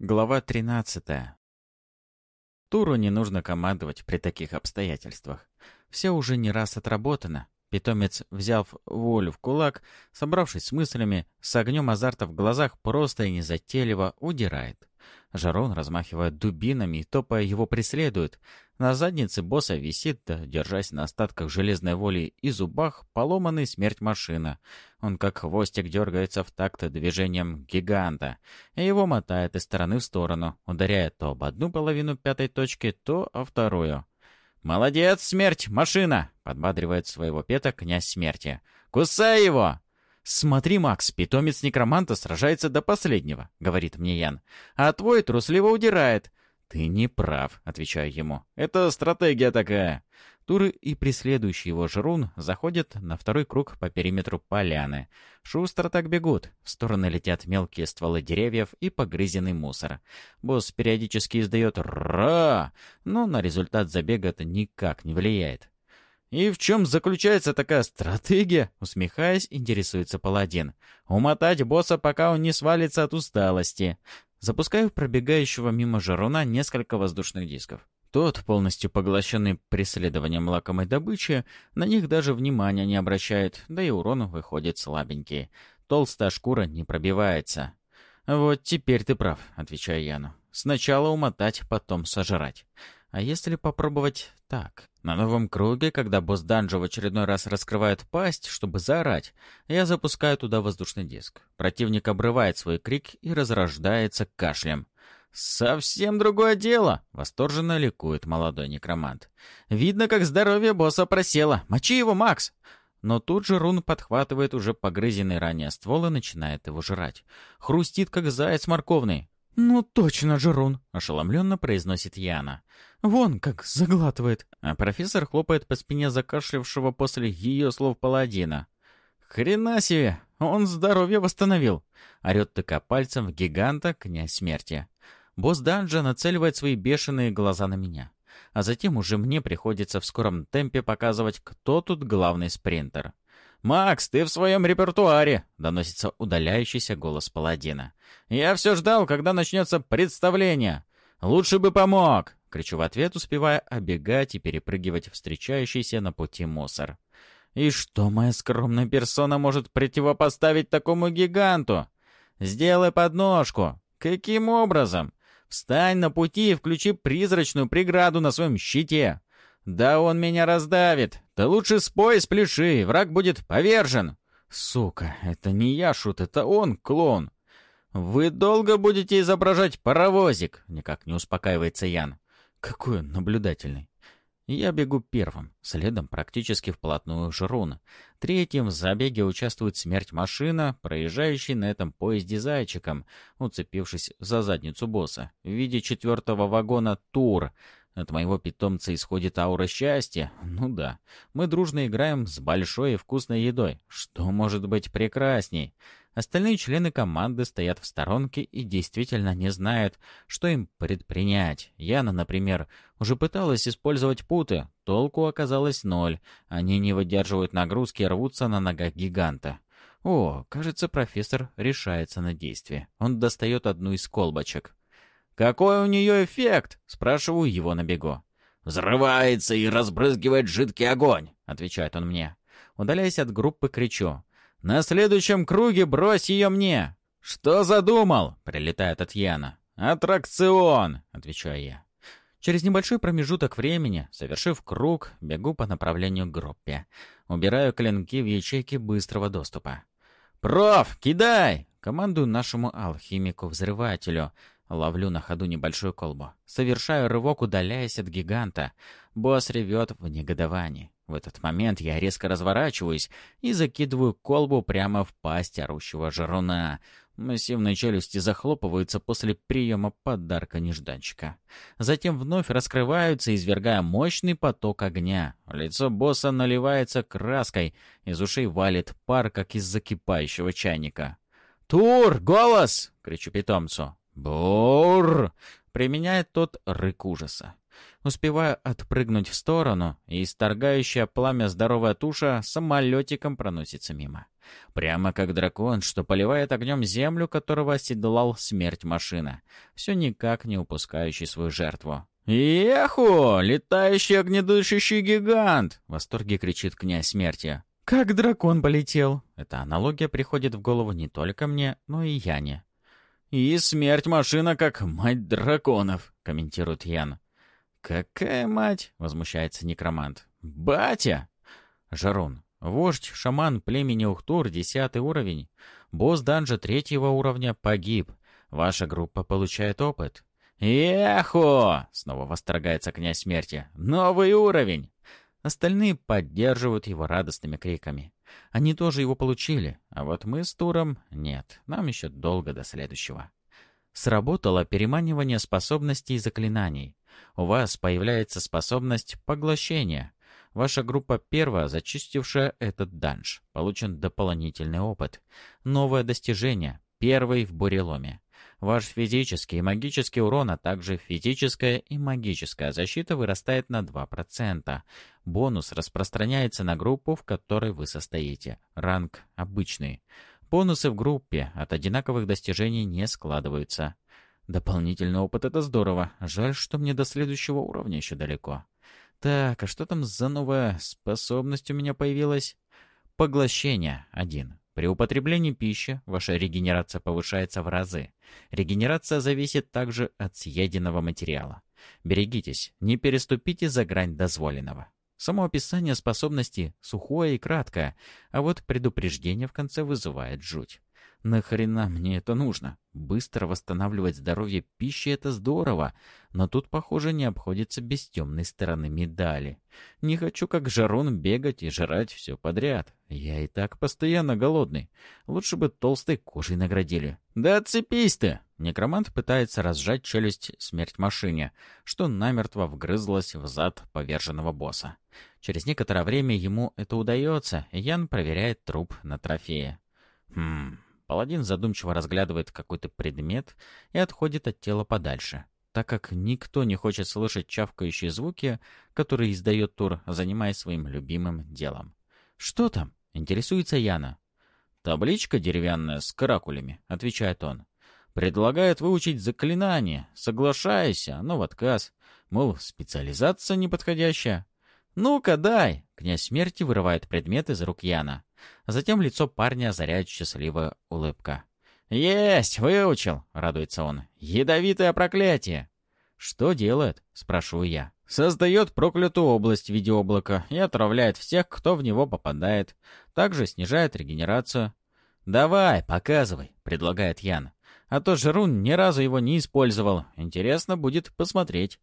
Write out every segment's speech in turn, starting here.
Глава 13. Туру не нужно командовать при таких обстоятельствах. Все уже не раз отработано. Питомец, взяв волю в кулак, собравшись с мыслями, с огнем азарта в глазах, просто и незатейливо удирает. Жарон, размахивая дубинами и топая, его преследует. На заднице босса висит, держась на остатках железной воли и зубах, поломанный смерть машина. Он как хвостик дергается в такт движением гиганта, и его мотает из стороны в сторону, ударяя то об одну половину пятой точки, то о вторую. «Молодец, смерть, машина!» — подбадривает своего пета князь смерти. «Кусай его!» «Смотри, Макс, питомец некроманта сражается до последнего», — говорит мне Ян. «А твой трусливо удирает». «Ты не прав», — отвечаю ему. «Это стратегия такая». Туры и преследующий его жрун заходят на второй круг по периметру поляны. Шустро так бегут. В стороны летят мелкие стволы деревьев и погрызенный мусор. Босс периодически издает «Ра!», но на результат забега это никак не влияет. «И в чем заключается такая стратегия?» Усмехаясь, интересуется паладин. «Умотать босса, пока он не свалится от усталости». Запускаю в пробегающего мимо Жаруна несколько воздушных дисков. Тот, полностью поглощенный преследованием лакомой добычи, на них даже внимания не обращает, да и урон выходит слабенький. Толстая шкура не пробивается. «Вот теперь ты прав», — отвечаю Яну. «Сначала умотать, потом сожрать. А если попробовать так? На новом круге, когда босс данжа в очередной раз раскрывает пасть, чтобы заорать, я запускаю туда воздушный диск. Противник обрывает свой крик и разрождается кашлем. «Совсем другое дело!» — восторженно ликует молодой некромант. «Видно, как здоровье босса просело. Мочи его, Макс!» Но тут же рун подхватывает уже погрызенный ранее ствол и начинает его жрать. Хрустит, как заяц морковный. «Ну точно, Жерун!» — ошеломленно произносит Яна. «Вон как заглатывает!» А профессор хлопает по спине закашлявшего после ее слов паладина. «Хрена себе! Он здоровье восстановил!» — орет тыка пальцем в гиганта князь смерти. Босс данжа нацеливает свои бешеные глаза на меня. А затем уже мне приходится в скором темпе показывать, кто тут главный спринтер. «Макс, ты в своем репертуаре!» — доносится удаляющийся голос паладина. «Я все ждал, когда начнется представление. Лучше бы помог!» — кричу в ответ, успевая обегать и перепрыгивать встречающийся на пути мусор. «И что моя скромная персона может противопоставить такому гиганту? Сделай подножку! Каким образом? Встань на пути и включи призрачную преграду на своем щите!» «Да он меня раздавит! Да лучше спой, спляши, враг будет повержен!» «Сука, это не я шут, это он, клон!» «Вы долго будете изображать паровозик?» — никак не успокаивается Ян. «Какой он наблюдательный!» Я бегу первым, следом практически вплотную Жруна. Третьим в забеге участвует смерть машина, проезжающий на этом поезде зайчиком, уцепившись за задницу босса. В виде четвертого вагона «Тур», от моего питомца исходит аура счастья. Ну да, мы дружно играем с большой и вкусной едой. Что может быть прекрасней? Остальные члены команды стоят в сторонке и действительно не знают, что им предпринять. Яна, например, уже пыталась использовать путы. Толку оказалось ноль. Они не выдерживают нагрузки и рвутся на ногах гиганта. О, кажется, профессор решается на действие. Он достает одну из колбочек. «Какой у нее эффект?» — спрашиваю его на бегу. «Взрывается и разбрызгивает жидкий огонь», — отвечает он мне. Удаляясь от группы, кричу. «На следующем круге брось ее мне!» «Что задумал?» — прилетает от. «Аттракцион!» — отвечаю я. Через небольшой промежуток времени, совершив круг, бегу по направлению к группе. Убираю клинки в ячейки быстрого доступа. «Проф, кидай!» — командую нашему алхимику-взрывателю, Ловлю на ходу небольшую колбу. Совершаю рывок, удаляясь от гиганта. Босс ревет в негодовании. В этот момент я резко разворачиваюсь и закидываю колбу прямо в пасть орущего жруна. Массивные челюсти захлопываются после приема подарка нежданчика. Затем вновь раскрываются, извергая мощный поток огня. Лицо босса наливается краской, из ушей валит пар, как из закипающего чайника. «Тур! Голос!» — кричу питомцу. «Бур!» — применяет тот рык ужаса. Успеваю отпрыгнуть в сторону, и исторгающая пламя здоровая туша самолетиком проносится мимо. Прямо как дракон, что поливает огнем землю, которого оседлал смерть машина, все никак не упускающий свою жертву. «Еху! Летающий огнедышащий гигант!» — в восторге кричит князь смерти. «Как дракон полетел!» Эта аналогия приходит в голову не только мне, но и Яне. «И смерть машина, как мать драконов», — комментирует Ян. «Какая мать?» — возмущается некромант. «Батя!» Жарун. Вождь, шаман племени Ухтур, десятый уровень. Босс данжа третьего уровня погиб. Ваша группа получает опыт. «Эхо!» — снова восторгается князь смерти. «Новый уровень!» Остальные поддерживают его радостными криками. Они тоже его получили, а вот мы с Туром — нет, нам еще долго до следующего. Сработало переманивание способностей и заклинаний. У вас появляется способность поглощения. Ваша группа первая, зачистившая этот данж. Получен дополнительный опыт. Новое достижение. Первый в буреломе. Ваш физический и магический урон, а также физическая и магическая защита вырастает на 2%. Бонус распространяется на группу, в которой вы состоите. Ранг обычный. Бонусы в группе от одинаковых достижений не складываются. Дополнительный опыт — это здорово. Жаль, что мне до следующего уровня еще далеко. Так, а что там за новая способность у меня появилась? Поглощение — один. При употреблении пищи ваша регенерация повышается в разы. Регенерация зависит также от съеденного материала. Берегитесь, не переступите за грань дозволенного. Само описание способности сухое и краткое, а вот предупреждение в конце вызывает жуть. Нахрена мне это нужно? Быстро восстанавливать здоровье пищи — это здорово, но тут, похоже, не обходится без темной стороны медали. Не хочу, как Жарун, бегать и жрать все подряд. Я и так постоянно голодный. Лучше бы толстой кожей наградили. Да отцепись ты! Некромант пытается разжать челюсть смерть машине, что намертво вгрызлась в зад поверженного босса. Через некоторое время ему это удается, и Ян проверяет труп на трофее. Хм, Паладин задумчиво разглядывает какой-то предмет и отходит от тела подальше, так как никто не хочет слышать чавкающие звуки, которые издает Тур, занимаясь своим любимым делом. «Что там?» — интересуется Яна. «Табличка деревянная с каракулями», — отвечает он. «Предлагает выучить заклинание. Соглашайся, но в отказ. Мол, специализация неподходящая». «Ну-ка, дай!» — князь смерти вырывает предмет из рук Яна. Затем лицо парня озаряет счастливая улыбка. «Есть! Выучил!» — радуется он. «Ядовитое проклятие!» «Что делает?» — спрашиваю я. «Создает проклятую область в виде облака и отравляет всех, кто в него попадает. Также снижает регенерацию». «Давай, показывай», — предлагает Ян. «А то Жирун ни разу его не использовал. Интересно будет посмотреть».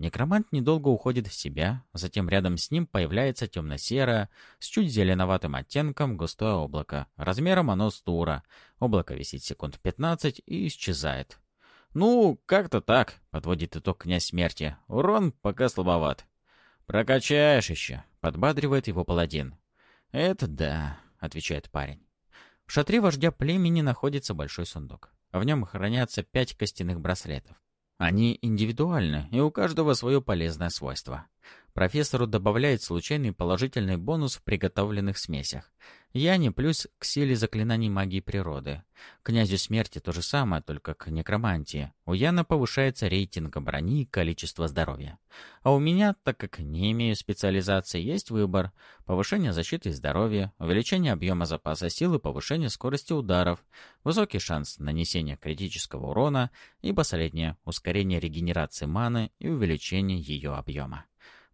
Некромант недолго уходит в себя, затем рядом с ним появляется темно-серое, с чуть зеленоватым оттенком густое облако. Размером оно с тура. Облако висит секунд 15 и исчезает. «Ну, как-то так», — подводит итог князь смерти. «Урон пока слабоват». «Прокачаешь еще», — подбадривает его паладин. «Это да», — отвечает парень. В шатре вождя племени находится большой сундук. В нем хранятся пять костяных браслетов. Они индивидуальны, и у каждого свое полезное свойство. Профессору добавляет случайный положительный бонус в приготовленных смесях. Яне плюс к силе заклинаний магии природы. Князю смерти то же самое, только к некромантии. У Яна повышается рейтинг брони и количество здоровья. А у меня, так как не имею специализации, есть выбор. Повышение защиты и здоровья, увеличение объема запаса силы, повышение скорости ударов, высокий шанс нанесения критического урона и последнее – ускорение регенерации маны и увеличение ее объема.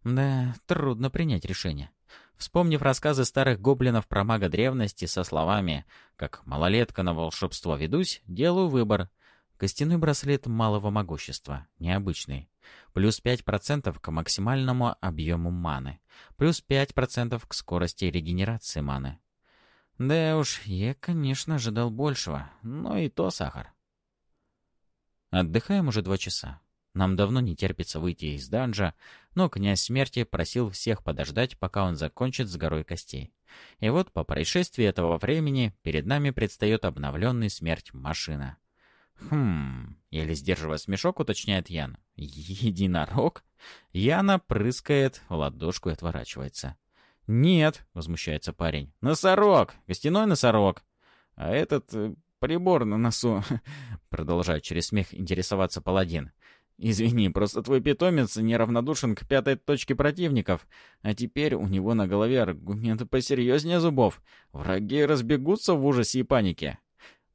Да, трудно принять решение. Вспомнив рассказы старых гоблинов про мага древности со словами «как малолетка на волшебство ведусь, делаю выбор». Костяной браслет малого могущества, необычный. Плюс 5% к максимальному объему маны. Плюс 5% к скорости регенерации маны. Да уж, я, конечно, ожидал большего, но и то сахар. Отдыхаем уже два часа. Нам давно не терпится выйти из данжа, но князь смерти просил всех подождать, пока он закончит с горой костей. И вот по происшествии этого времени перед нами предстает обновленный смерть машина. «Хм...» — еле сдерживая смешок, уточняет Ян. «Единорог?» Яна прыскает в ладошку и отворачивается. «Нет», — возмущается парень, — «носорог! Костяной носорог!» «А этот э, прибор на носу...» — продолжает через смех интересоваться паладин. «Извини, просто твой питомец неравнодушен к пятой точке противников, а теперь у него на голове аргументы посерьезнее зубов. Враги разбегутся в ужасе и панике».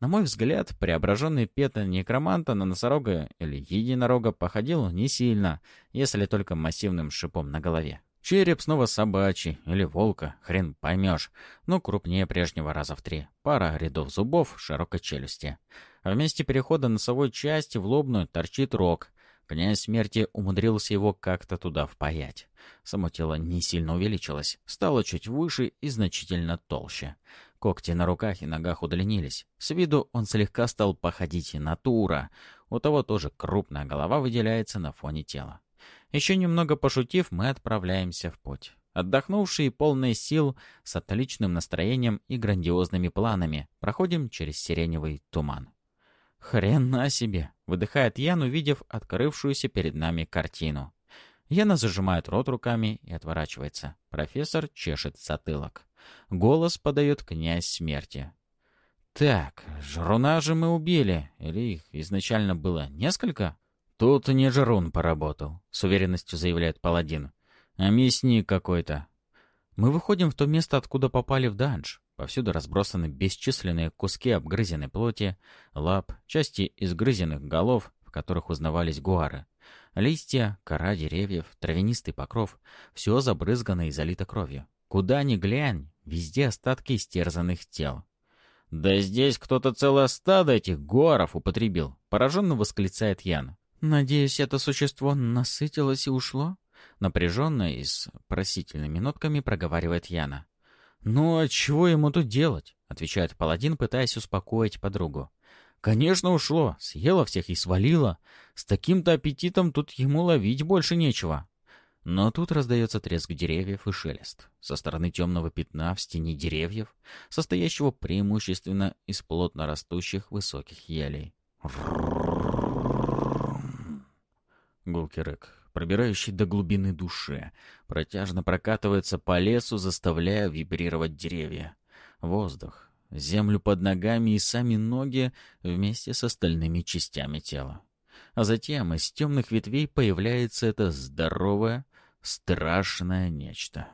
На мой взгляд, преображенный пета некроманта на носорога или единорога походил не сильно, если только массивным шипом на голове. Череп снова собачий или волка, хрен поймешь, но крупнее прежнего раза в три. Пара рядов зубов, широкой челюсти. А вместе перехода носовой части в лобную торчит рог. Князь смерти умудрился его как-то туда впаять. Само тело не сильно увеличилось, стало чуть выше и значительно толще. Когти на руках и ногах удлинились. С виду он слегка стал походить на Тура. У того тоже крупная голова выделяется на фоне тела. Еще немного пошутив, мы отправляемся в путь. Отдохнувшие, полные сил, с отличным настроением и грандиозными планами, проходим через сиреневый туман. «Хрена себе!» — выдыхает Ян, увидев открывшуюся перед нами картину. Яна зажимает рот руками и отворачивается. Профессор чешет затылок. Голос подает князь смерти. «Так, жруна же мы убили. Или их изначально было несколько?» «Тут не жрун поработал», — с уверенностью заявляет паладин. «А мясник какой-то». Мы выходим в то место, откуда попали в данж. Повсюду разбросаны бесчисленные куски обгрызенной плоти, лап, части изгрызенных голов, в которых узнавались гуары. Листья, кора деревьев, травянистый покров — все забрызгано и залито кровью. Куда ни глянь, везде остатки истерзанных тел. «Да здесь кто-то целое стадо этих гуаров употребил!» — пораженно восклицает Ян. «Надеюсь, это существо насытилось и ушло?» Напряженно и с просительными нотками проговаривает Яна. «Ну, а чего ему тут делать?» — отвечает паладин, пытаясь успокоить подругу. «Конечно ушло, съело всех и свалило. С таким-то аппетитом тут ему ловить больше нечего». Но тут раздается треск деревьев и шелест. Со стороны темного пятна в стене деревьев, состоящего преимущественно из плотно растущих высоких елей. Гулкий пробирающий до глубины души, протяжно прокатывается по лесу, заставляя вибрировать деревья. Воздух, землю под ногами и сами ноги вместе с остальными частями тела. А затем из темных ветвей появляется это здоровое, страшное нечто.